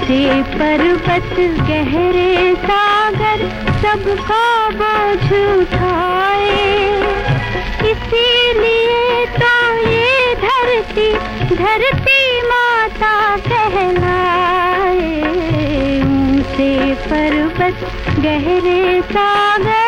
पर्वत गहरे सागर, सबका बोझ उठाए। इसीलिए तो ये धरती धरती माता कहलाए। ऊँचे पर्वत गहरे सागर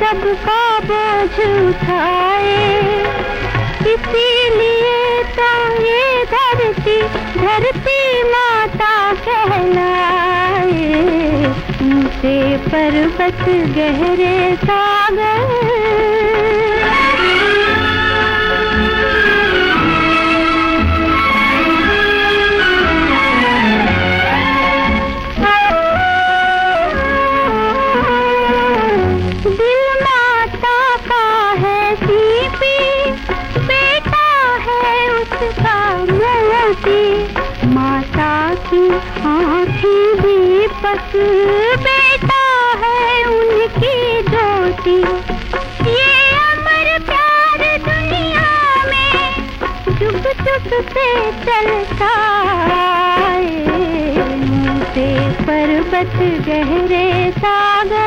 सबका बोझ उठाए। इसीलिए तो ये धरती धरती माता कहलाए। ऊँचे पर्वत गहरे सागर आँखें दीपक बेटा है उनकी ज्योति। ये अमर प्यार दुनिया में चुप चुप से चलता से पर्वत गहरे सागर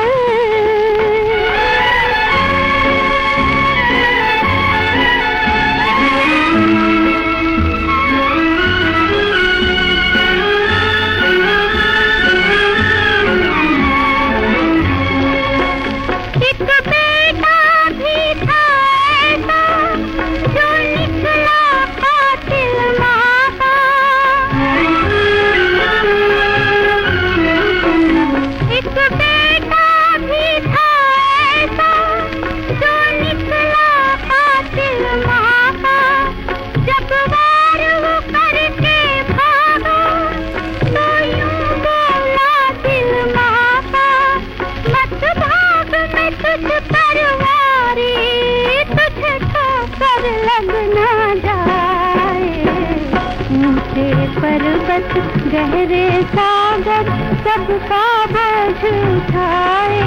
पर्वत गहरे सागर सबका बोझ उठाए।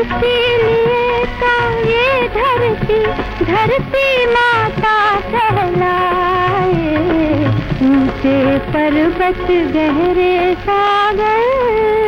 इसीलिए तो ये धरती धरती माता कहलाए। ऊँचे पर्वत गहरे सागर